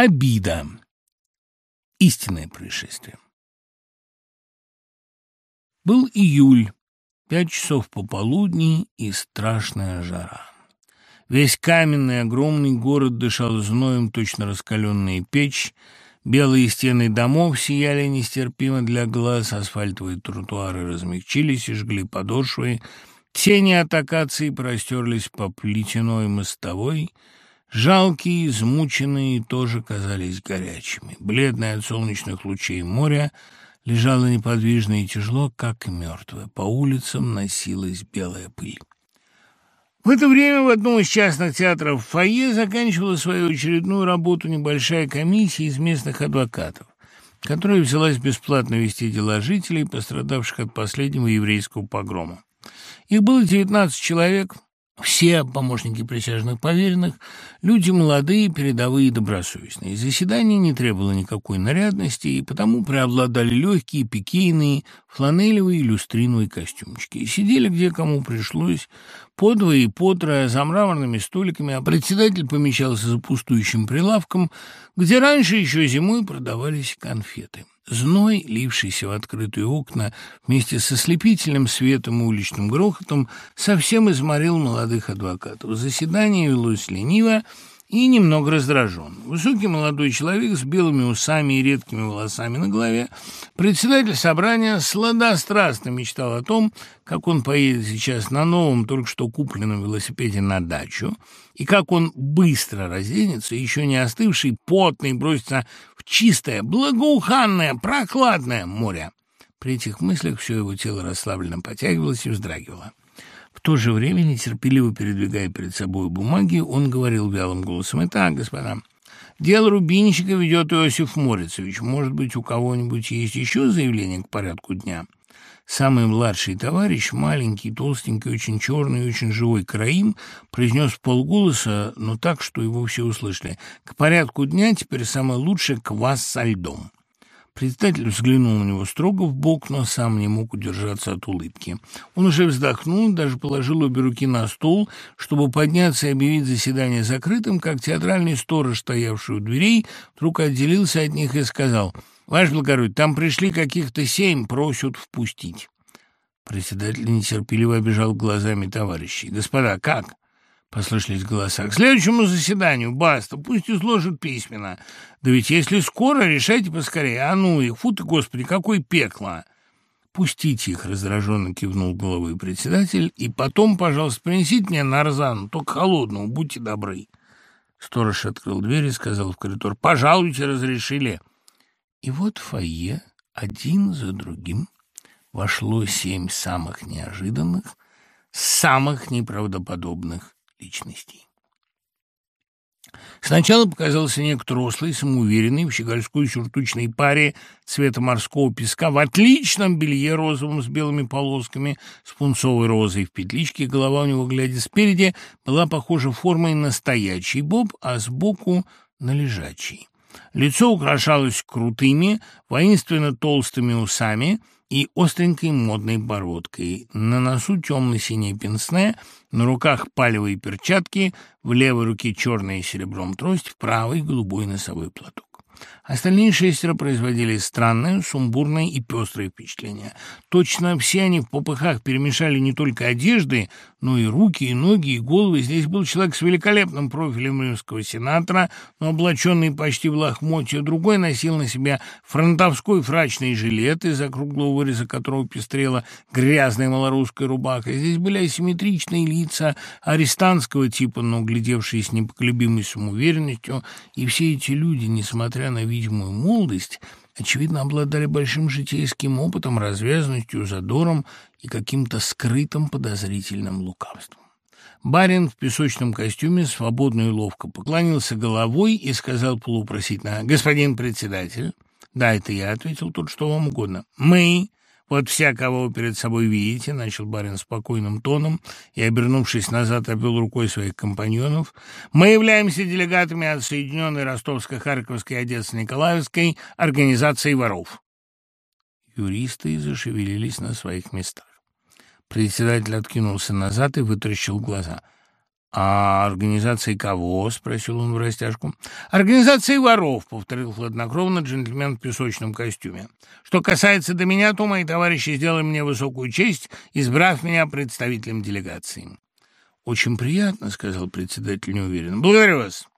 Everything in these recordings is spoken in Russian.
Обида. Истинное происшествие. Был июль, пять часов пополудни и страшная жара. Весь каменный огромный город дышал зноем, точно раскаленная печь, белые стены домов сияли нестерпимо для глаз, асфальтовые тротуары размягчились и жгли подошвы, тени от акации простерлись по плетяной мостовой — Жалкие, измученные тоже казались горячими. Бледное от солнечных лучей море лежало неподвижно и тяжело, как мертвое. По улицам носилась белая пыль. В это время в одном из частных театров фойе заканчивала свою очередную работу небольшая комиссия из местных адвокатов, которая взялась бесплатно вести дела жителей, пострадавших от последнего еврейского погрома. Их было 19 человек – все помощники присяжных поверенных – люди молодые, передовые и добросовестные. Заседание не требовало никакой нарядности, и потому преобладали легкие, пикейные, фланелевые и люстриновые костюмчики. И сидели где кому пришлось, по и по трое, за мраморными столиками, а председатель помещался за пустующим прилавком, где раньше еще зимой продавались конфеты. Зной, лившийся в открытые окна вместе со слепительным светом и уличным грохотом, совсем изморил молодых адвокатов. Заседание велось лениво, и немного раздражен. Высокий молодой человек с белыми усами и редкими волосами на голове, председатель собрания сладострастно мечтал о том, как он поедет сейчас на новом, только что купленном велосипеде на дачу, и как он быстро разденется, еще не остывший, потный, бросится чистое, благоуханное, прохладное море. При этих мыслях все его тело расслабленно потягивалось и вздрагивало. В то же время, нетерпеливо передвигая перед собой бумаги, он говорил вялым голосом, «Итак, господа, дело Рубинщика ведет Иосиф Морицевич. Может быть, у кого-нибудь есть еще заявление к порядку дня?» Самый младший товарищ, маленький, толстенький, очень черный и очень живой Караим, произнес полголоса, но так, что его все услышали. «К порядку дня теперь самое лучшее квас со льдом». Председатель взглянул на него строго в бок, но сам не мог удержаться от улыбки. Он уже вздохнул, даже положил обе руки на стол, чтобы подняться и объявить заседание закрытым, как театральный сторож, стоявший у дверей, вдруг отделился от них и сказал, «Ваше благородие, там пришли каких-то семь, просят впустить». Председатель нетерпеливо обижал глазами товарищей. «Господа, как?» Послышались голоса. «К следующему заседанию, баста, пусть изложат письменно. Да ведь если скоро, решайте поскорее. А ну их, фу ты, господи, какое пекло!» «Пустите их», — раздраженно кивнул головой председатель, «и потом, пожалуйста, принесите мне нарзану, только холодную, будьте добры». Сторож открыл дверь и сказал в коридор, «Пожалуйте, разрешили». И вот в фойе один за другим вошло семь самых неожиданных, самых неправдоподобных личностей. Сначала показался некто рослый, самоуверенный, в щегольской сюртучной паре цвета морского песка, в отличном белье розовом с белыми полосками, с пунцовой розой в петличке, голова у него, глядя спереди, была похожа формой на стоячий боб, а сбоку — на лежачий. Лицо украшалось крутыми, воинственно толстыми усами — и остренькой модной бородкой. На носу темно-синее пенсне, на руках палевые перчатки, в левой руке черная серебром трость, в правой голубой носовой платок. Остальные шестеро производили странное, сумбурное и пестрое впечатление. Точно все они в попыхах перемешали не только одежды, но и руки, и ноги, и головы. Здесь был человек с великолепным профилем римского сенатора, но облаченный почти в лохмотье. Другой носил на себе фронтовской фрачный жилет, из-за круглого выреза которого пестрела грязная малорусская рубаха. Здесь были асимметричные лица арестантского типа, но глядевшие с непоколебимой самоуверенностью. И все эти люди, несмотря на вид видимую молодость, очевидно, обладали большим житейским опытом, развязностью, задором и каким-то скрытым подозрительным лукавством. Барин в песочном костюме свободно и ловко поклонился головой и сказал полупросительно «Господин председатель». «Да, это я», — ответил тот, что вам угодно. «Мы, «Вот вся, кого вы перед собой видите», — начал барин спокойным тоном и, обернувшись назад, обвел рукой своих компаньонов, «мы являемся делегатами от Соединенной Ростовско-Харьковской и Одессно-Николаевской организации воров». Юристы зашевелились на своих местах. Председатель откинулся назад и вытаращил глаза. «А организации кого?» — спросил он в растяжку. «Организации воров», — повторил хладнокровно джентльмен в песочном костюме. «Что касается до меня, то мои товарищи сделали мне высокую честь, избрав меня представителем делегации». «Очень приятно», — сказал председатель неуверенно. «Благодарю вас».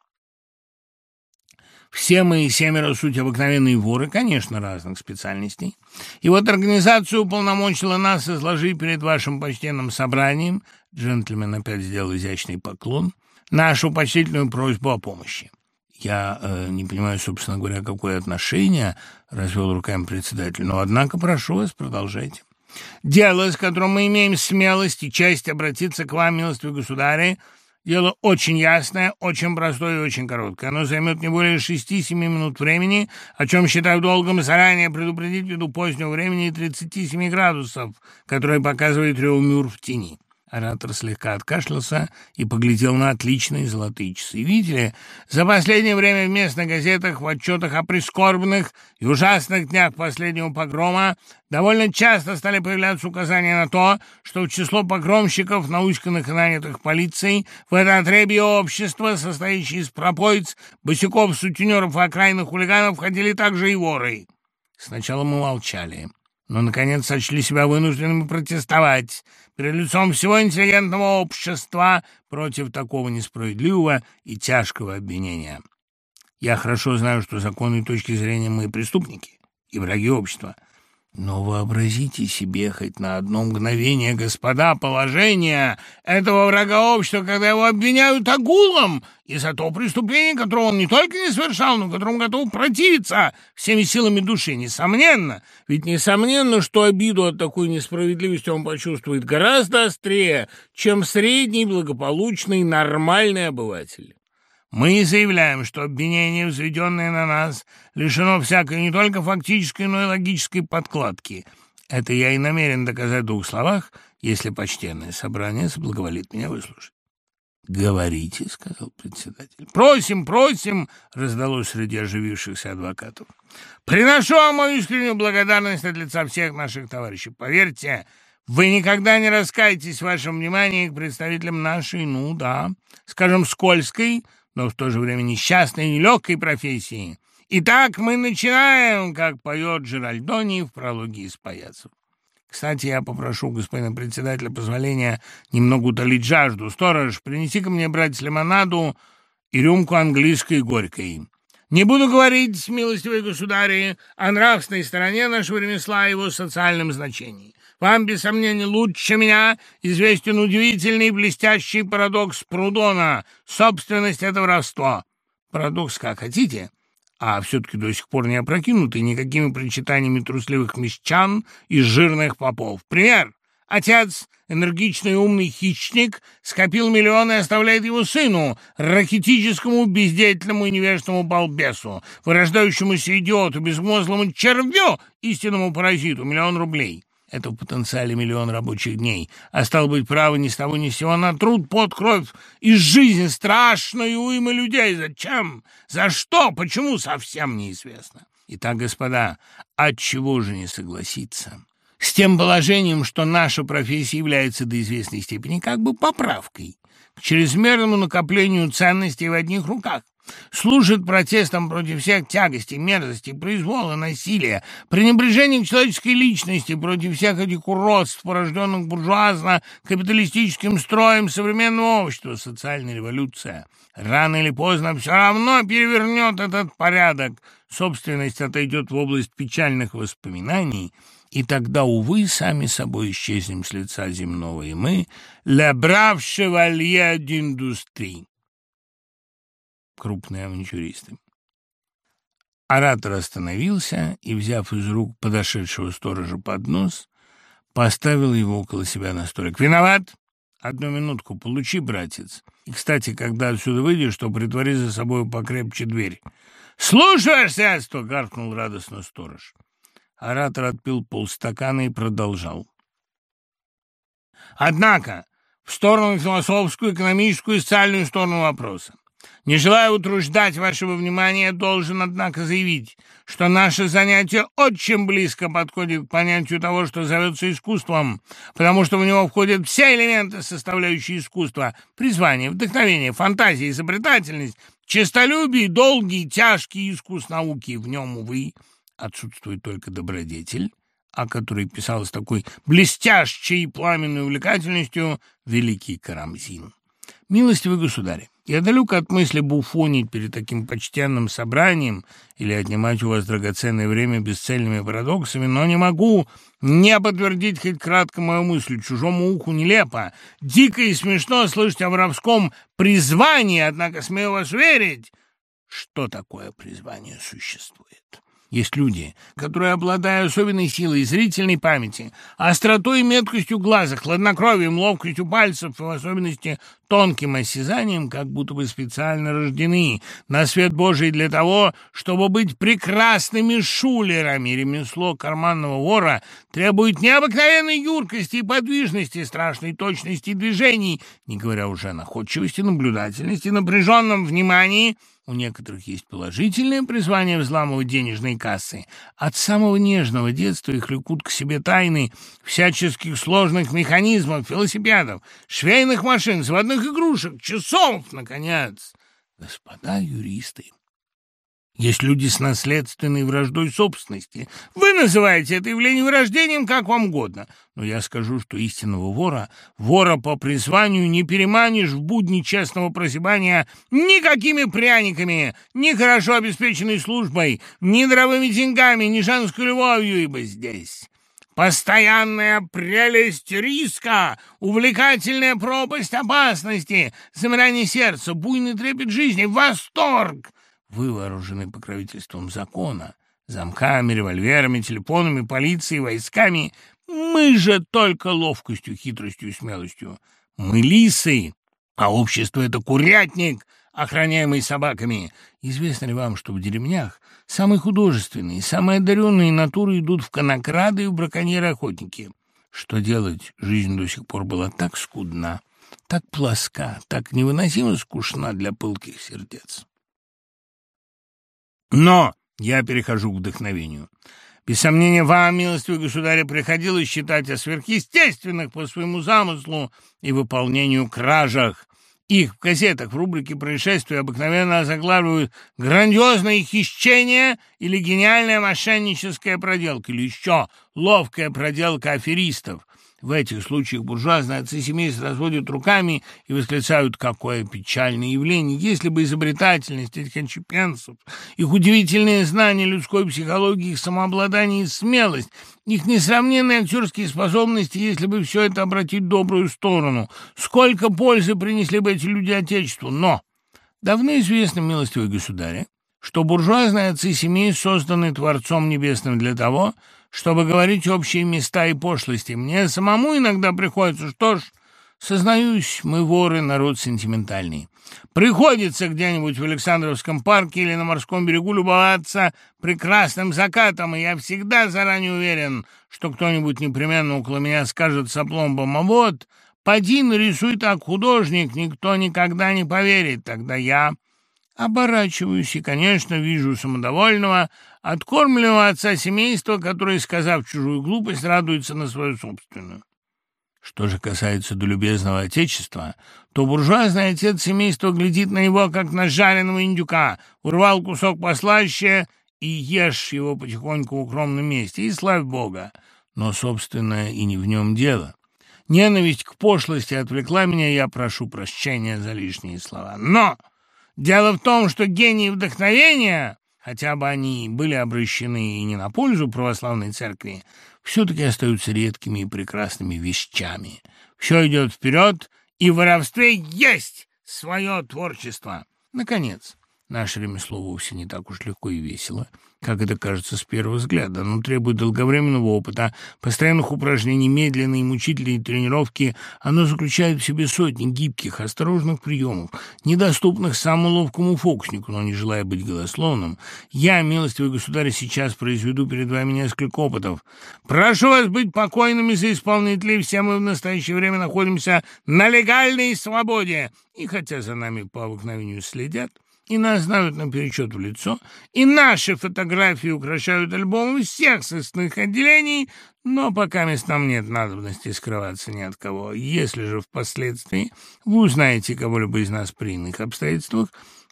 Все мы семеро суть обыкновенные воры, конечно, разных специальностей. И вот организация уполномочила нас изложить перед вашим почтенным собранием, джентльмен опять сделал изящный поклон, нашу почтительную просьбу о помощи. Я э, не понимаю, собственно говоря, какое отношение, развел руками председатель, но, однако, прошу вас, продолжайте. Дело, с которым мы имеем смелость и честь обратиться к вам, милостивый государь, Дело очень ясное, очень простое и очень короткое. Оно займет не более шести-семи минут времени, о чем считаю долгом заранее предупредить ввиду позднего времени и 37 градусов, которые показывает Реумюр в тени. Оратор слегка откашлялся и поглядел на отличные золотые часы. Видите ли, за последнее время в местных газетах, в отчетах о прискорбных и ужасных днях последнего погрома довольно часто стали появляться указания на то, что в число погромщиков, науськанных и нанятых полицией, в это отребье общества, состоящее из пропоиц, босиков, сутенеров и окраинных хулиганов, входили также и воры. Сначала мы молчали но, наконец, сочли себя вынужденными протестовать перед лицом всего интеллигентного общества против такого несправедливого и тяжкого обвинения. Я хорошо знаю, что законной точки зрения мы преступники и враги общества — но вообразите себе хоть на одно мгновение, господа, положение этого врага общества, когда его обвиняют огулом и за то преступление, которое он не только не совершал, но которому готов противиться всеми силами души. Несомненно, ведь несомненно, что обиду от такой несправедливости он почувствует гораздо острее, чем средний, благополучный, нормальный обыватель. Мы заявляем, что обвинение, взведенное на нас, лишено всякой не только фактической, но и логической подкладки. Это я и намерен доказать в двух словах, если почтенное собрание соблаговолит меня выслушать. «Говорите», — сказал председатель. «Просим, просим», — раздалось среди оживившихся адвокатов. «Приношу вам мою искреннюю благодарность от лица всех наших товарищей. Поверьте, вы никогда не раскаетесь в вашем внимании к представителям нашей, ну да, скажем, скользкой, но в то же время несчастной и нелегкой профессии. Итак, мы начинаем, как поет Джеральдони в прологе из «Паяцев». Кстати, я попрошу господина председателя позволения немного утолить жажду. Сторож, принеси-ка мне, брать лимонаду и рюмку английской горькой. Не буду говорить, милостивые государи, о нравственной стороне нашего ремесла и его социальном значении. Вам, без сомнения, лучше меня известен удивительный и блестящий парадокс Прудона — собственность — это воровство. Парадокс как хотите, а все-таки до сих пор не опрокинутый никакими причитаниями трусливых мещан и жирных попов. Пример. Отец, энергичный умный хищник, скопил миллионы и оставляет его сыну, ракетическому, бездеятельному и невежественному балбесу, вырождающемуся идиоту, безмозглому червю, истинному паразиту, миллион рублей. Это в потенциале миллион рабочих дней. А стал быть, право ни с того ни с сего на труд, под кровь и жизнь страшную уйма людей. Зачем? За что? Почему? Совсем неизвестно. Итак, господа, от чего же не согласиться? С тем положением, что наша профессия является до известной степени как бы поправкой к чрезмерному накоплению ценностей в одних руках служит протестом против всех тягостей, мерзостей, произвола, насилия, пренебрежения к человеческой личности, против всех этих уродств, порожденных буржуазно-капиталистическим строем современного общества, социальная революция. Рано или поздно все равно перевернет этот порядок. Собственность отойдет в область печальных воспоминаний, и тогда, увы, сами собой исчезнем с лица земного, и мы — «le brave chevalier d'industrie» крупные авантюристы. Оратор остановился и, взяв из рук подошедшего сторожа поднос, поставил его около себя на столик. «Виноват? Одну минутку, получи, братец. И, кстати, когда отсюда выйдешь, то притвори за собой покрепче дверь». «Слушаешь, сядство!» — гаркнул радостно сторож. Оратор отпил полстакана и продолжал. «Однако, в сторону философскую, экономическую и социальную сторону вопроса. Не желая утруждать вашего внимания, должен, однако, заявить, что наше занятие очень близко подходит к понятию того, что зовется искусством, потому что в него входят все элементы, составляющие искусство – призвание, вдохновение, фантазия, изобретательность, честолюбие, долгий, тяжкий искус науки. В нем, увы, отсутствует только добродетель, о которой писал с такой блестящей пламенной увлекательностью великий Карамзин. Милостивый государь, я далек от мысли буфонить перед таким почтенным собранием или отнимать у вас драгоценное время бесцельными парадоксами, но не могу не подтвердить хоть кратко мою мысль. Чужому уху нелепо, дико и смешно слышать о воровском призвании, однако смею вас верить, что такое призвание существует. Есть люди, которые, обладая особенной силой зрительной памяти, остротой и меткостью глаза, хладнокровием, ловкостью пальцев и в особенности тонким осязанием, как будто бы специально рождены на свет Божий для того, чтобы быть прекрасными шулерами. Ремесло карманного вора требует необыкновенной юркости и подвижности, страшной точности движений, не говоря уже о находчивости, наблюдательности, напряженном внимании – у некоторых есть положительное призвание взламывать денежные кассы. От самого нежного детства их лекут к себе тайны всяческих сложных механизмов, велосипедов, швейных машин, заводных игрушек, часов, наконец. Господа юристы, есть люди с наследственной враждой собственности. Вы называете это явление вырождением, как вам угодно. Но я скажу, что истинного вора, вора по призванию, не переманишь в будни честного прозябания никакими пряниками, ни хорошо обеспеченной службой, ни дровыми деньгами, ни женской любовью, ибо здесь... Постоянная прелесть риска, увлекательная пропасть опасности, замирание сердца, буйный трепет жизни, восторг — вы вооружены покровительством закона, замками, револьверами, телефонами, полицией, войсками. Мы же только ловкостью, хитростью и смелостью. Мы лисы, а общество — это курятник, охраняемый собаками. Известно ли вам, что в деревнях самые художественные, самые одаренные натуры идут в конокрады и в браконьеры-охотники? Что делать? Жизнь до сих пор была так скудна, так плоска, так невыносимо скучна для пылких сердец. Но я перехожу к вдохновению. Без сомнения, вам, милостивый государь, приходилось считать о сверхъестественных по своему замыслу и выполнению кражах. Их в газетах в рубрике «Происшествия» обыкновенно заглавливают «Грандиозное хищение» или «Гениальная мошенническая проделка» или еще «Ловкая проделка аферистов». В этих случаях буржуазные отцы семейств разводят руками и восклицают, какое печальное явление. Если бы изобретательность этих анчепенцев, их удивительные знания людской психологии, их самообладание и смелость, их несравненные актерские способности, если бы все это обратить в добрую сторону, сколько пользы принесли бы эти люди Отечеству. Но давно известно, милостивый государь, что буржуазные отцы семей созданы Творцом Небесным для того, чтобы говорить общие места и пошлости. Мне самому иногда приходится, что ж, сознаюсь, мы воры, народ сентиментальный. Приходится где-нибудь в Александровском парке или на морском берегу любоваться прекрасным закатом, и я всегда заранее уверен, что кто-нибудь непременно около меня скажет с опломбом, а вот, поди нарисуй так художник, никто никогда не поверит, тогда я оборачиваюсь и, конечно, вижу самодовольного, откормленного отца семейства, который, сказав чужую глупость, радуется на свою собственную. Что же касается до любезного отечества, то буржуазный отец семейства глядит на него, как на жареного индюка, урвал кусок послаще и ешь его потихоньку в укромном месте, и славь Бога. Но, собственно, и не в нем дело. Ненависть к пошлости отвлекла меня, я прошу прощения за лишние слова. Но дело в том, что гений вдохновения хотя бы они были обращены и не на пользу православной церкви, все-таки остаются редкими и прекрасными вещами. Все идет вперед, и в воровстве есть свое творчество. Наконец, Наше ремесло вовсе не так уж легко и весело, как это кажется с первого взгляда. Оно требует долговременного опыта, постоянных упражнений, медленной и мучительной тренировки. Оно заключает в себе сотни гибких, осторожных приемов, недоступных самому ловкому фокуснику, но не желая быть голословным. Я, милостивый государь, сейчас произведу перед вами несколько опытов. Прошу вас быть покойными за исполнителей. Все мы в настоящее время находимся на легальной свободе. И хотя за нами по обыкновению следят, и нас знают наперечет в лицо, и наши фотографии украшают альбомы всех сыскных отделений, но пока мест нам нет надобности скрываться ни от кого. Если же впоследствии вы узнаете кого-либо из нас при иных обстоятельствах,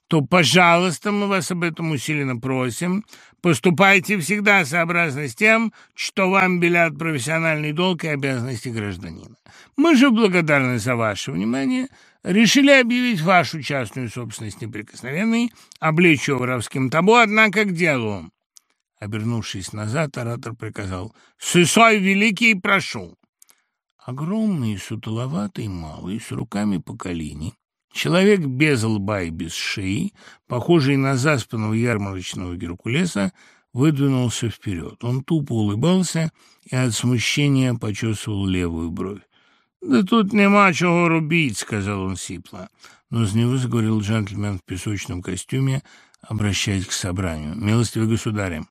то, пожалуйста, мы вас об этом усиленно просим. Поступайте всегда сообразно с тем, что вам белят профессиональный долг и обязанности гражданина. Мы же благодарны за ваше внимание – решили объявить вашу частную собственность неприкосновенной, облечь ее воровским табу, однако к делу. Обернувшись назад, оратор приказал «Сысой великий, прошу!» Огромный, сутуловатый, малый, с руками по колени, человек без лба и без шеи, похожий на заспанного ярмарочного Геркулеса, выдвинулся вперед. Он тупо улыбался и от смущения почесывал левую бровь. «Да тут нема чого робить», — сказал он сипло. Но с него заговорил джентльмен в песочном костюме, обращаясь к собранию. «Милостивый государь,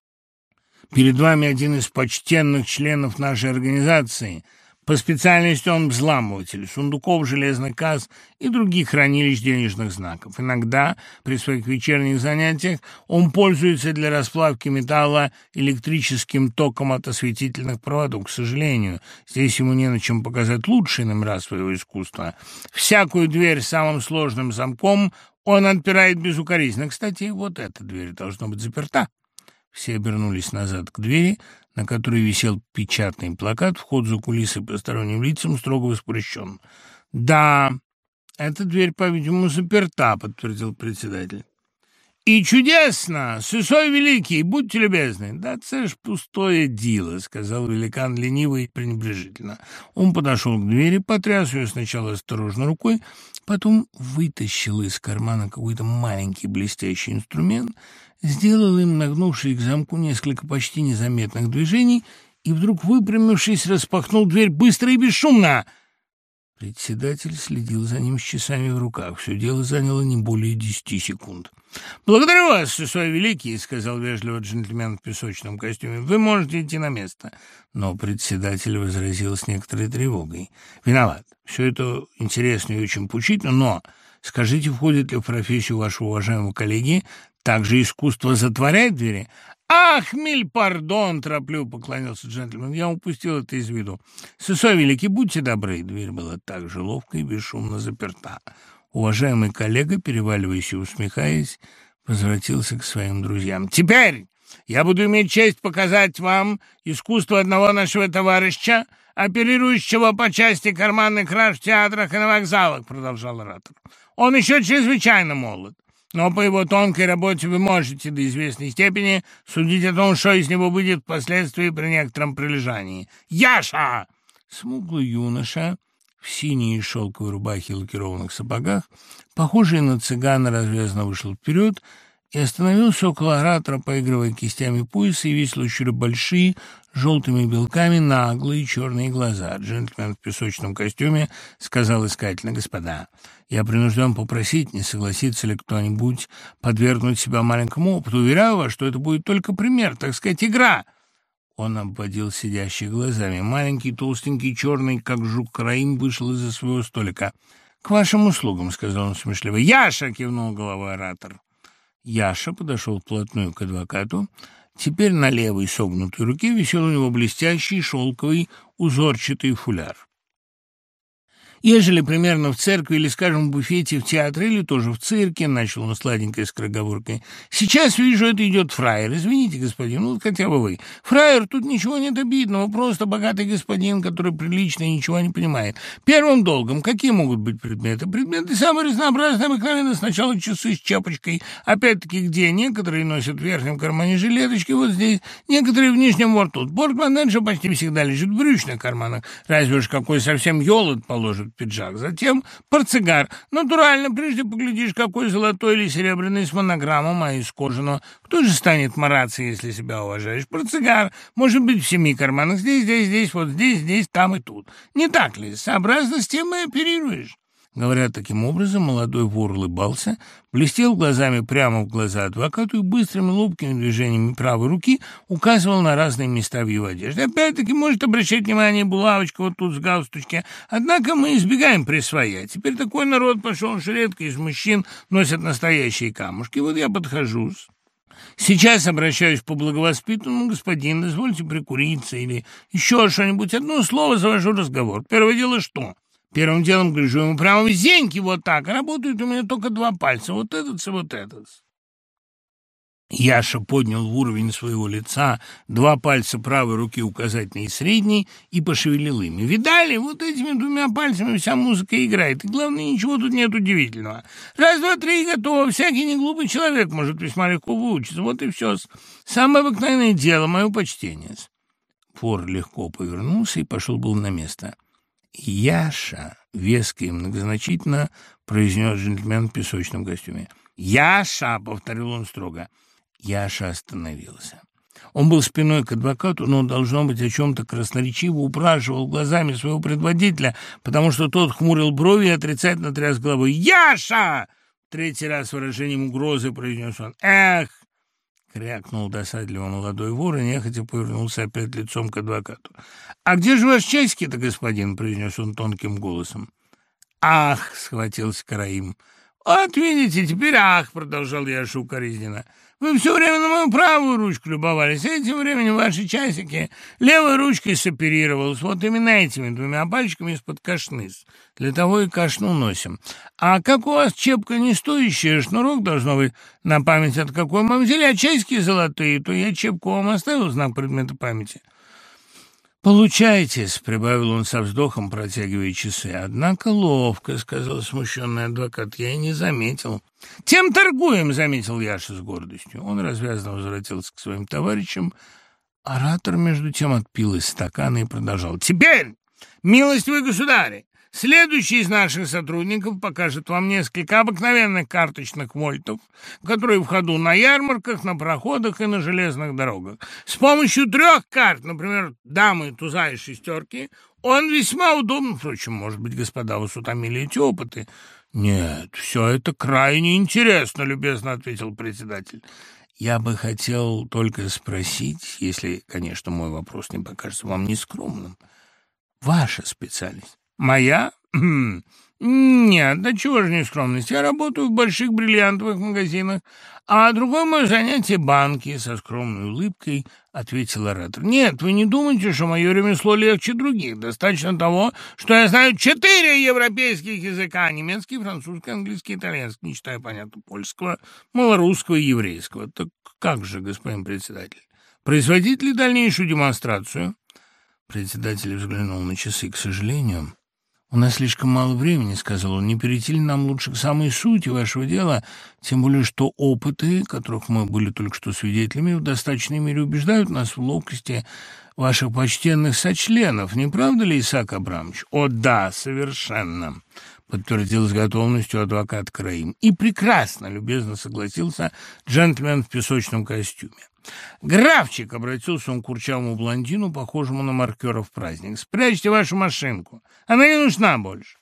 перед вами один из почтенных членов нашей организации — по специальности он взламыватель сундуков, железных касс и других хранилищ денежных знаков. Иногда при своих вечерних занятиях он пользуется для расплавки металла электрическим током от осветительных проводов. К сожалению, здесь ему не на чем показать лучшие номера своего искусства. Всякую дверь самым сложным замком он отпирает безукоризненно. Кстати, вот эта дверь должна быть заперта. Все обернулись назад к двери, на которой висел печатный плакат «Вход за кулисы посторонним лицам строго воспрещен». «Да, эта дверь, по-видимому, заперта», — подтвердил председатель. «И чудесно! Сысой великий, будьте любезны!» «Да это ж пустое дело», — сказал великан лениво и пренебрежительно. Он подошел к двери, потряс ее сначала осторожно рукой, потом вытащил из кармана какой-то маленький блестящий инструмент, сделал им, нагнувшись к замку, несколько почти незаметных движений и вдруг, выпрямившись, распахнул дверь быстро и бесшумно — Председатель следил за ним с часами в руках. Все дело заняло не более десяти секунд. «Благодарю вас, свой великий», — сказал вежливо джентльмен в песочном костюме. «Вы можете идти на место». Но председатель возразил с некоторой тревогой. «Виноват. Все это интересно и очень поучительно, но скажите, входит ли в профессию вашего уважаемого коллеги также искусство затворять двери? «Ах, миль пардон!» — тороплю, поклонился джентльмен. «Я упустил это из виду. Сысой великий, будьте добры!» Дверь была так же ловко и бесшумно заперта. Уважаемый коллега, переваливаясь и усмехаясь, возвратился к своим друзьям. «Теперь я буду иметь честь показать вам искусство одного нашего товарища, оперирующего по части карманных краж в театрах и на вокзалах», — продолжал оратор. «Он еще чрезвычайно молод но по его тонкой работе вы можете до известной степени судить о том, что из него выйдет впоследствии при некотором прилежании. Яша!» Смуглый юноша в синей шелковой рубахе и лакированных сапогах, похожий на цыгана, развязно вышел вперед и остановился около оратора, поигрывая кистями пояса и весело щуря большие, желтыми белками, наглые черные глаза. Джентльмен в песочном костюме сказал искательно, «Господа, я принужден попросить, не согласится ли кто-нибудь подвергнуть себя маленькому опыту. Уверяю вас, что это будет только пример, так сказать, игра». Он обводил сидящих глазами. Маленький, толстенький, черный, как жук Караим, вышел из-за своего столика. «К вашим услугам», — сказал он смешливо. «Яша!» — кивнул головой оратор. Яша подошел вплотную к адвокату. Теперь на левой согнутой руке висел у него блестящий шелковый узорчатый фуляр. Ежели примерно в церкви или, скажем, в буфете в театре или тоже в цирке, начал он сладенькой скороговоркой. Сейчас вижу, это идет фраер. Извините, господин, ну хотя бы вы. Фраер, тут ничего нет обидного, просто богатый господин, который прилично ничего не понимает. Первым долгом какие могут быть предметы? Предметы самые разнообразные, обыкновенно сначала часы с чапочкой, опять-таки где? Некоторые носят в верхнем кармане жилеточки, вот здесь, некоторые в нижнем вот тут. Портмоне же почти всегда лежит в брючных карманах, разве уж какой совсем елот положит пиджак. Затем портсигар. Натурально, прежде поглядишь, какой золотой или серебряный с монограммом, а из кожаного. Кто же станет мараться, если себя уважаешь? Портсигар. Может быть, в семи карманах. Здесь, здесь, здесь, вот здесь, здесь, там и тут. Не так ли? Сообразно с тем и оперируешь. Говоря таким образом, молодой вор улыбался, блестел глазами прямо в глаза адвокату и быстрыми лобкими движениями правой руки указывал на разные места в его одежде. Опять-таки, может обращать внимание булавочка вот тут с галстучки. Однако мы избегаем присвоя. Теперь такой народ пошел, что редко из мужчин носят настоящие камушки. Вот я подхожу Сейчас обращаюсь по благовоспитанному господин, извольте прикуриться или еще что-нибудь. Одно слово завожу разговор. Первое дело что? Первым делом гляжу ему прямо в зеньки вот так. Работают у меня только два пальца. Вот этот и вот этот. Яша поднял в уровень своего лица два пальца правой руки, указательный и средний, и пошевелил ими. Видали? Вот этими двумя пальцами вся музыка играет. И главное, ничего тут нет удивительного. Раз, два, три, готово. Всякий неглупый человек может весьма легко выучиться. Вот и все. Самое обыкновенное дело, мое почтение. Фор легко повернулся и пошел был на место. «Яша!» — веско и многозначительно произнес джентльмен в песочном костюме. «Яша!» — повторил он строго. Яша остановился. Он был спиной к адвокату, но, должно быть, о чем-то красноречиво упрашивал глазами своего предводителя, потому что тот хмурил брови и отрицательно тряс головой. «Яша!» Третий раз выражением угрозы произнес он. «Эх!» Крякнул досадливо молодой вор и нехотя повернулся опять лицом к адвокату. «А где же ваш часики-то, господин?» — произнес он тонким голосом. «Ах!» — схватился Караим. «Вот видите, теперь ах!» — продолжал я укоризненно. Вы все время на мою правую ручку любовались, а этим временем ваши часики левой ручкой соперировалась. Вот именно этими двумя пальчиками из-под кашныс. Для того и кашну носим. А как у вас чепка не стоящая, шнурок должно быть на память от какой мамзели, а часики золотые, то я чепку вам оставил знак предмета памяти. «Получайтесь», — прибавил он со вздохом, протягивая часы. «Однако ловко», — сказал смущенный адвокат, — «я и не заметил». «Тем торгуем», — заметил Яша с гордостью. Он развязно возвратился к своим товарищам. Оратор, между тем, отпил из стакана и продолжал. «Теперь, милостивый государь, Следующий из наших сотрудников покажет вам несколько обыкновенных карточных вольтов, которые в ходу на ярмарках, на проходах и на железных дорогах. С помощью трех карт, например, дамы, туза и шестерки, он весьма удобен. Впрочем, может быть, господа, вас утомили эти опыты. «Нет, все это крайне интересно», — любезно ответил председатель. «Я бы хотел только спросить, если, конечно, мой вопрос не покажется вам нескромным, ваша специальность». «Моя? Хм. Нет, да чего же не скромность. Я работаю в больших бриллиантовых магазинах, а другое мое занятие — банки», — со скромной улыбкой ответил оратор. «Нет, вы не думайте, что мое ремесло легче других. Достаточно того, что я знаю четыре европейских языка — немецкий, французский, английский, итальянский, не считая, понятно, польского, малорусского и еврейского. Так как же, господин председатель, производить ли дальнейшую демонстрацию?» Председатель взглянул на часы. «К сожалению, «У нас слишком мало времени», — сказал он. «Не перейти ли нам лучше к самой сути вашего дела? Тем более, что опыты, которых мы были только что свидетелями, в достаточной мере убеждают нас в ловкости ваших почтенных сочленов. Не правда ли, Исаак Абрамович?» «О, да, совершенно», — подтвердил с готовностью адвокат Краим. «И прекрасно», — любезно согласился джентльмен в песочном костюме. «Графчик!» — обратился он к курчавому блондину, похожему на маркера в праздник. «Спрячьте вашу машинку. Она не нужна больше».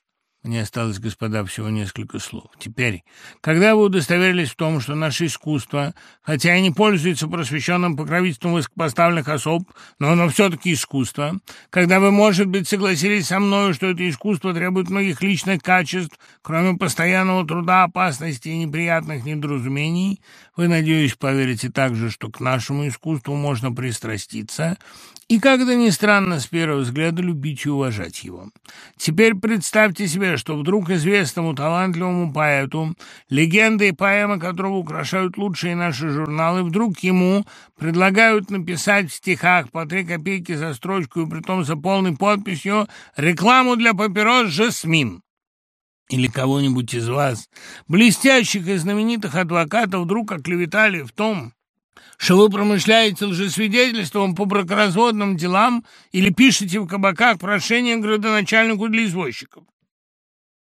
Мне осталось, господа, всего несколько слов. Теперь, когда вы удостоверились в том, что наше искусство, хотя и не пользуется просвещенным покровительством высокопоставленных особ, но оно все-таки искусство, когда вы, может быть, согласились со мной, что это искусство требует многих личных качеств, кроме постоянного труда, опасности и неприятных недоразумений, вы, надеюсь, поверите также, что к нашему искусству можно пристраститься и, как это ни странно, с первого взгляда любить и уважать его. Теперь представьте себе, что вдруг известному талантливому поэту, легенды и поэмы которого украшают лучшие наши журналы, вдруг ему предлагают написать в стихах по три копейки за строчку и притом за полной подписью рекламу для папирос «Жасмин» или кого-нибудь из вас, блестящих и знаменитых адвокатов, вдруг оклеветали в том, что вы промышляете лжесвидетельством по бракоразводным делам или пишете в кабаках прошение градоначальнику для извозчиков.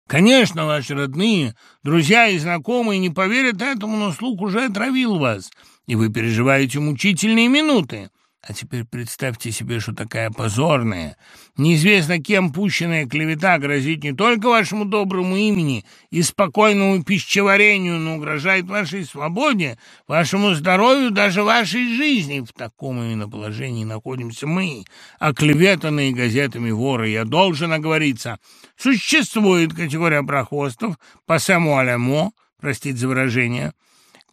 Конечно, ваши родные, друзья и знакомые не поверят этому, но слух уже отравил вас, и вы переживаете мучительные минуты. А теперь представьте себе, что такая позорная, неизвестно кем пущенная клевета грозит не только вашему доброму имени и спокойному пищеварению, но угрожает вашей свободе, вашему здоровью, даже вашей жизни. В таком именно положении находимся мы, оклеветанные газетами воры. Я должен оговориться. Существует категория прохвостов, по саму алямо, простите за выражение,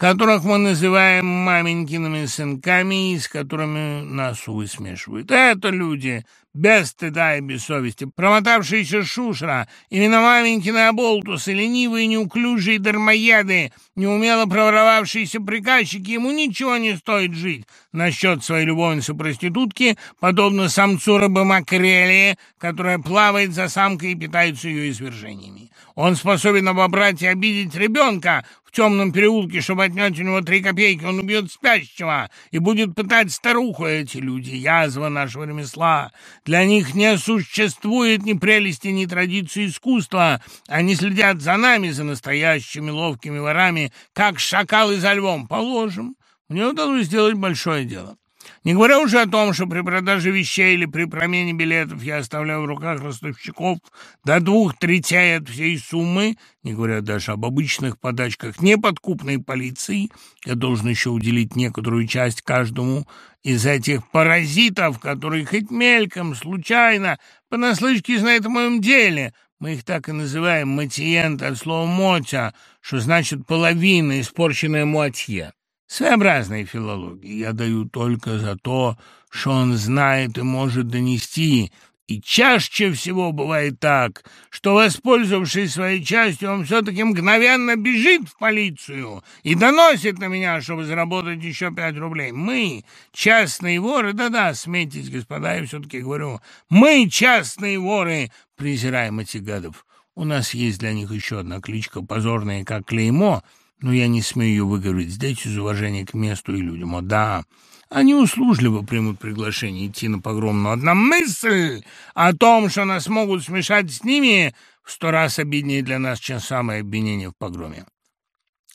которых мы называем маменькиными сынками и с которыми нас, увы, смешивают. Это люди без стыда и без совести, промотавшиеся шушера, именно маменькины оболтусы, ленивые, неуклюжие дармоеды, неумело проворовавшиеся приказчики, ему ничего не стоит жить насчет своей любовницы-проститутки, подобно самцу рыбы макрели, которая плавает за самкой и питается ее извержениями. Он способен обобрать и обидеть ребенка, в темном переулке, чтобы отнять у него три копейки, он убьет спящего и будет пытать старуху. Эти люди — язва нашего ремесла. Для них не существует ни прелести, ни традиции искусства. Они следят за нами, за настоящими ловкими ворами, как шакалы за львом. Положим, мне удалось сделать большое дело. Не говоря уже о том, что при продаже вещей или при промене билетов я оставляю в руках ростовщиков до двух третей от всей суммы, не говоря даже об обычных подачках неподкупной полиции, я должен еще уделить некоторую часть каждому из этих паразитов, которые хоть мельком, случайно, понаслышке знают о моем деле. Мы их так и называем матиент от слова «мотя», что значит «половина», испорченная муатье. Своеобразной филологии я даю только за то, что он знает и может донести, и чаще всего бывает так, что, воспользовавшись своей частью, он все-таки мгновенно бежит в полицию и доносит на меня, чтобы заработать еще пять рублей. Мы, частные воры, да-да, смейтесь, господа, я все-таки говорю, мы, частные воры, презираем этих гадов. У нас есть для них еще одна кличка, позорная, как клеймо — но я не смею ее выговорить здесь из уважения к месту и людям. О, да, они услужливо примут приглашение идти на погром, но одна мысль о том, что нас могут смешать с ними, в сто раз обиднее для нас, чем самое обвинение в погроме.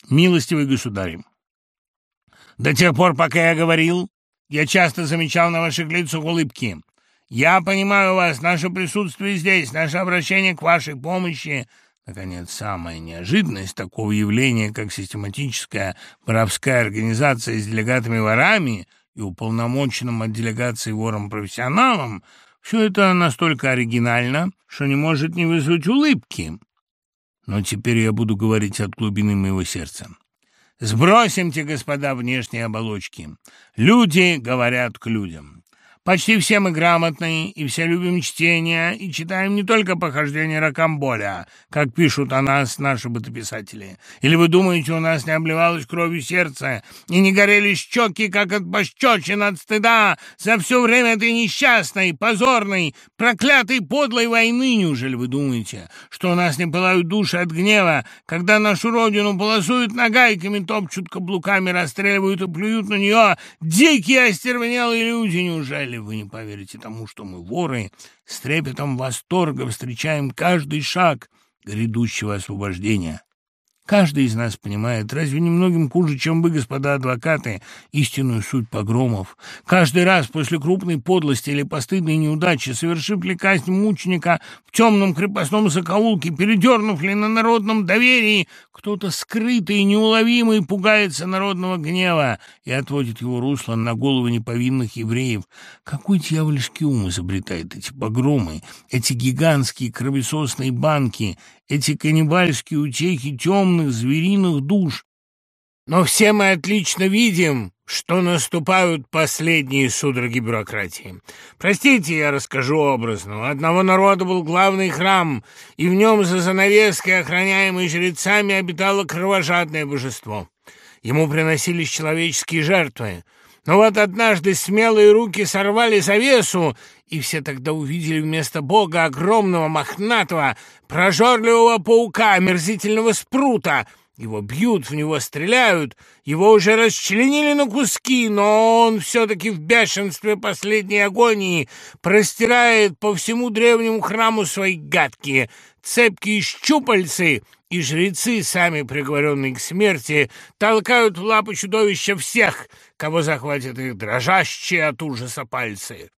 Милостивый государь, до тех пор, пока я говорил, я часто замечал на ваших лицах улыбки. Я понимаю вас, наше присутствие здесь, наше обращение к вашей помощи — Наконец, самая неожиданность такого явления, как систематическая воровская организация с делегатами-ворами и уполномоченным от делегации вором-профессионалом, все это настолько оригинально, что не может не вызвать улыбки. Но теперь я буду говорить от глубины моего сердца. Сбросимте, господа, внешние оболочки. Люди говорят к людям. Почти все мы грамотные, и все любим чтение, и читаем не только похождения Рокамболя, как пишут о нас наши бытописатели. Или вы думаете, у нас не обливалось кровью сердце, и не горели щеки, как от пощечин от стыда за все время этой несчастной, позорной, проклятой, подлой войны? Неужели вы думаете, что у нас не пылают души от гнева, когда нашу родину полосуют нагайками, топчут каблуками, расстреливают и плюют на нее дикие остервенелые люди? Неужели? Неужели вы не поверите тому, что мы, воры, с трепетом восторга встречаем каждый шаг грядущего освобождения? Каждый из нас понимает, разве немногим хуже, чем вы, господа адвокаты, истинную суть погромов. Каждый раз после крупной подлости или постыдной неудачи, совершив ли казнь мученика в темном крепостном закоулке, передернув ли на народном доверии, кто-то скрытый и неуловимый пугается народного гнева и отводит его русло на головы неповинных евреев. Какой дьявольский ум изобретает эти погромы, эти гигантские кровесосные банки, эти каннибальские утехи темных звериных душ. Но все мы отлично видим, что наступают последние судороги бюрократии. Простите, я расскажу образно. У одного народа был главный храм, и в нем за занавеской, охраняемой жрецами, обитало кровожадное божество. Ему приносились человеческие жертвы. Но вот однажды смелые руки сорвали завесу, и все тогда увидели вместо бога огромного мохнатого, прожорливого паука, омерзительного спрута. Его бьют, в него стреляют, его уже расчленили на куски, но он все-таки в бешенстве последней агонии простирает по всему древнему храму свои гадкие цепкие щупальцы, и жрецы, сами приговоренные к смерти, толкают в лапы чудовища всех, кого захватят их дрожащие от ужаса пальцы.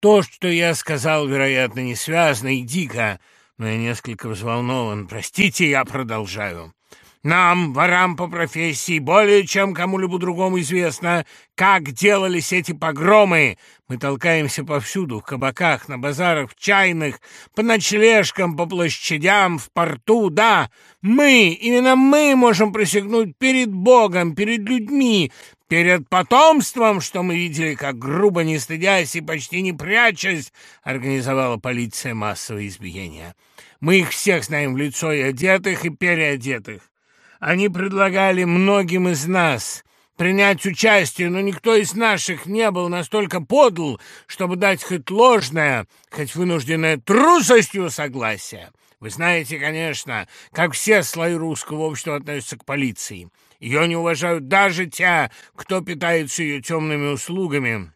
То, что я сказал, вероятно, не связано и дико, но я несколько взволнован. Простите, я продолжаю. Нам, ворам по профессии, более чем кому-либо другому известно, как делались эти погромы. Мы толкаемся повсюду, в кабаках, на базарах, в чайных, по ночлежкам, по площадям, в порту. Да, мы, именно мы можем присягнуть перед Богом, перед людьми, перед потомством, что мы видели, как грубо, не стыдясь и почти не прячась, организовала полиция массовое избиение. Мы их всех знаем в лицо и одетых, и переодетых. Они предлагали многим из нас принять участие, но никто из наших не был настолько подл, чтобы дать хоть ложное, хоть вынужденное трусостью согласие. Вы знаете, конечно, как все слои русского общества относятся к полиции. Ее не уважают даже те, кто питается ее темными услугами.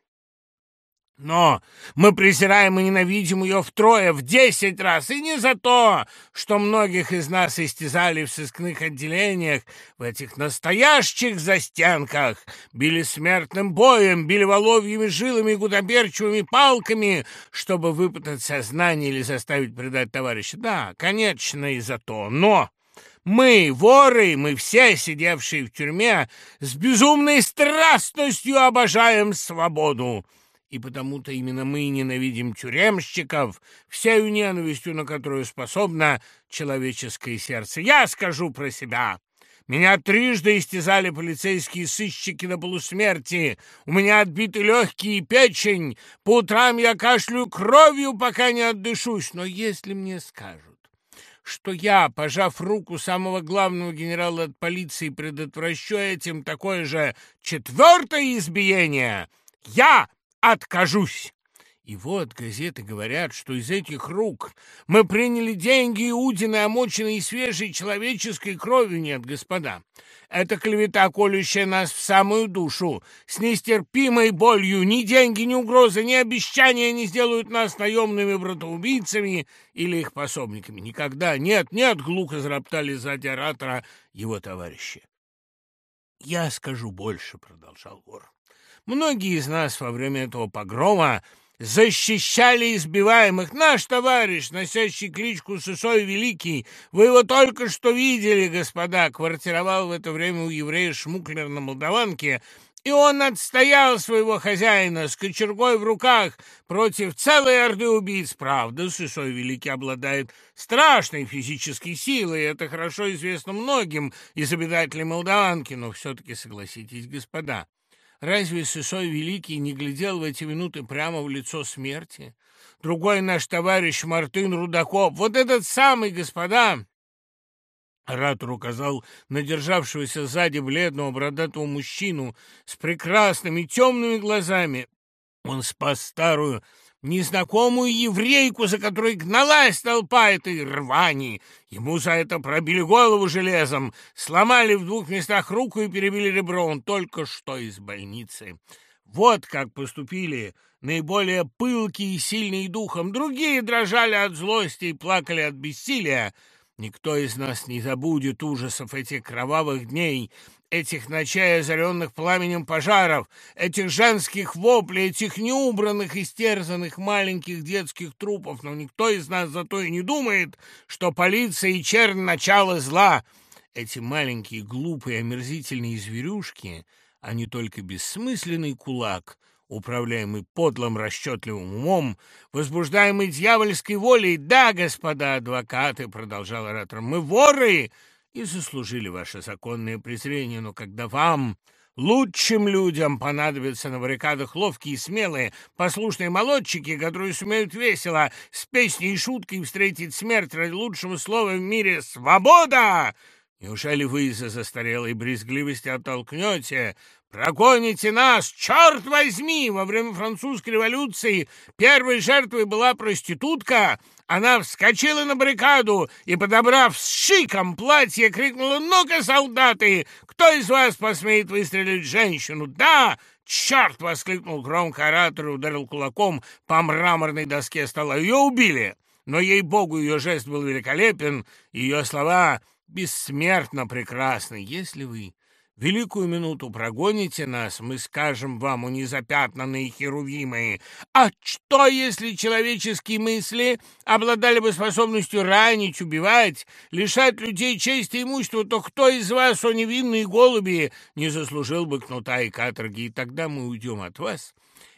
Но мы презираем и ненавидим ее втрое, в десять раз, и не за то, что многих из нас истязали в сыскных отделениях, в этих настоящих застенках, били смертным боем, били воловьими жилами и гудоперчивыми палками, чтобы выпытать сознание или заставить предать товарища. Да, конечно, и за то, но... Мы, воры, мы все, сидевшие в тюрьме, с безумной страстностью обожаем свободу и потому-то именно мы ненавидим тюремщиков всею ненавистью, на которую способно человеческое сердце. Я скажу про себя. Меня трижды истязали полицейские сыщики на полусмерти. У меня отбиты легкие и печень. По утрам я кашлю кровью, пока не отдышусь. Но если мне скажут, что я, пожав руку самого главного генерала от полиции, предотвращу этим такое же четвертое избиение, я откажусь. И вот газеты говорят, что из этих рук мы приняли деньги Иудины, омоченные свежей человеческой кровью. Нет, господа, это клевета, колющая нас в самую душу, с нестерпимой болью. Ни деньги, ни угрозы, ни обещания не сделают нас наемными братоубийцами или их пособниками. Никогда. Нет, нет, глухо зароптали сзади оратора его товарищи. «Я скажу больше», — продолжал вор. Многие из нас во время этого погрома защищали избиваемых. Наш товарищ, носящий кличку Сысой Великий, вы его только что видели, господа, квартировал в это время у еврея Шмуклер на Молдаванке, и он отстоял своего хозяина с кочергой в руках против целой орды убийц. Правда, Сысой Великий обладает страшной физической силой, это хорошо известно многим из обитателей Молдаванки, но все-таки согласитесь, господа, Разве Сысой Великий не глядел в эти минуты прямо в лицо смерти? Другой наш товарищ Мартын Рудаков, вот этот самый, господа!» Оратор указал на державшегося сзади бледного бородатого мужчину с прекрасными темными глазами. Он спас старую незнакомую еврейку, за которой гналась толпа этой рвани. Ему за это пробили голову железом, сломали в двух местах руку и перебили ребро. Он только что из больницы. Вот как поступили наиболее пылкие и сильные духом. Другие дрожали от злости и плакали от бессилия. Никто из нас не забудет ужасов этих кровавых дней, этих ночей, озаренных пламенем пожаров, этих женских воплей, этих неубранных, истерзанных маленьких детских трупов, но никто из нас зато и не думает, что полиция и чернь — начало зла. Эти маленькие, глупые, омерзительные зверюшки, а не только бессмысленный кулак, управляемый подлым расчетливым умом, возбуждаемый дьявольской волей. «Да, господа адвокаты», — продолжал оратор, — «мы воры!» И заслужили ваше законное презрение, но когда вам, лучшим людям, понадобятся на баррикадах ловкие и смелые, послушные молодчики, которые сумеют весело с песней и шуткой встретить смерть ради лучшего слова в мире «Свобода!», Неужели вы из-за застарелой брезгливости оттолкнете Прогоните нас, черт возьми! Во время французской революции первой жертвой была проститутка. Она вскочила на баррикаду и, подобрав с шиком платье, крикнула «Ну-ка, солдаты, кто из вас посмеет выстрелить женщину?» «Да!» «Черт!» — воскликнул громко оратор и ударил кулаком по мраморной доске стола. «Ее убили!» но, ей-богу, ее жест был великолепен, ее слова бессмертно прекрасны. Если вы великую минуту прогоните нас, мы скажем вам, у незапятнанные херувимы, а что, если человеческие мысли обладали бы способностью ранить, убивать, лишать людей чести и имущества, то кто из вас, о невинные голуби, не заслужил бы кнута и каторги, и тогда мы уйдем от вас»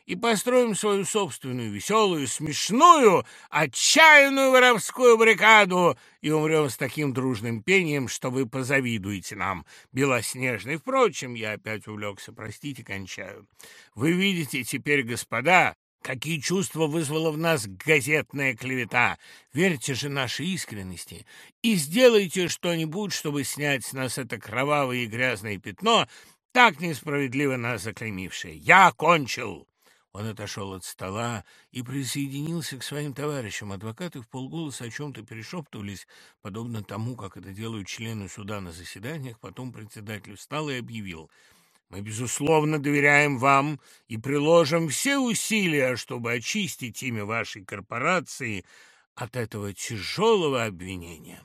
и построим свою собственную веселую, смешную, отчаянную воровскую баррикаду и умрем с таким дружным пением, что вы позавидуете нам, белоснежный. Впрочем, я опять увлекся, простите, кончаю. Вы видите теперь, господа, Какие чувства вызвала в нас газетная клевета! Верьте же нашей искренности и сделайте что-нибудь, чтобы снять с нас это кровавое и грязное пятно, так несправедливо нас заклеймившее. Я кончил!» Он отошел от стола и присоединился к своим товарищам. Адвокаты в полголоса о чем-то перешептывались, подобно тому, как это делают члены суда на заседаниях. Потом председатель встал и объявил — мы, безусловно, доверяем вам и приложим все усилия, чтобы очистить имя вашей корпорации от этого тяжелого обвинения.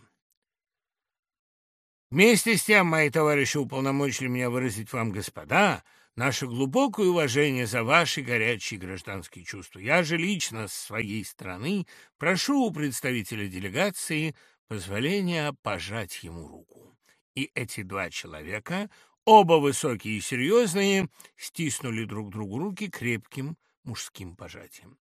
Вместе с тем, мои товарищи уполномочили меня выразить вам, господа, наше глубокое уважение за ваши горячие гражданские чувства. Я же лично с своей стороны прошу у представителя делегации позволения пожать ему руку. И эти два человека, оба высокие и серьезные, стиснули друг другу руки крепким мужским пожатием.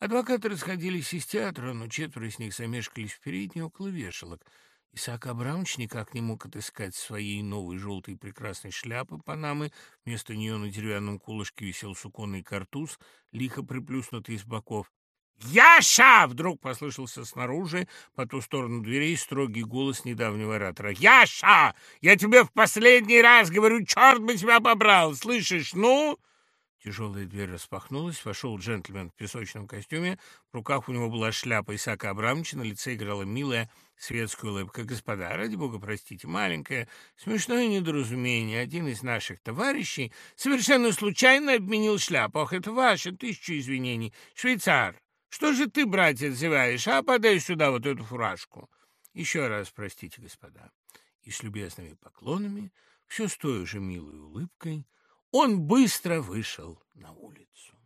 Адвокаты расходились из театра, но четверо из них замешкались в передней около вешалок — Исаак Абрамович никак не мог отыскать своей новой желтой прекрасной шляпы Панамы. Вместо нее на деревянном кулышке висел суконный картуз, лихо приплюснутый с боков. «Яша!» — вдруг послышался снаружи, по ту сторону дверей, строгий голос недавнего оратора. «Яша! Я тебе в последний раз говорю, черт бы тебя побрал! Слышишь, ну?» Тяжелая дверь распахнулась, вошел джентльмен в песочном костюме, в руках у него была шляпа Исаака Абрамовича, на лице играла милая светская улыбка. «Господа, ради бога, простите, маленькое, смешное недоразумение. Один из наших товарищей совершенно случайно обменил шляпу. Ах, это ваше, тысячу извинений. Швейцар, что же ты, братец, зеваешь, а подай сюда вот эту фуражку. Еще раз простите, господа». И с любезными поклонами, все с той же милой улыбкой, он быстро вышел на улицу.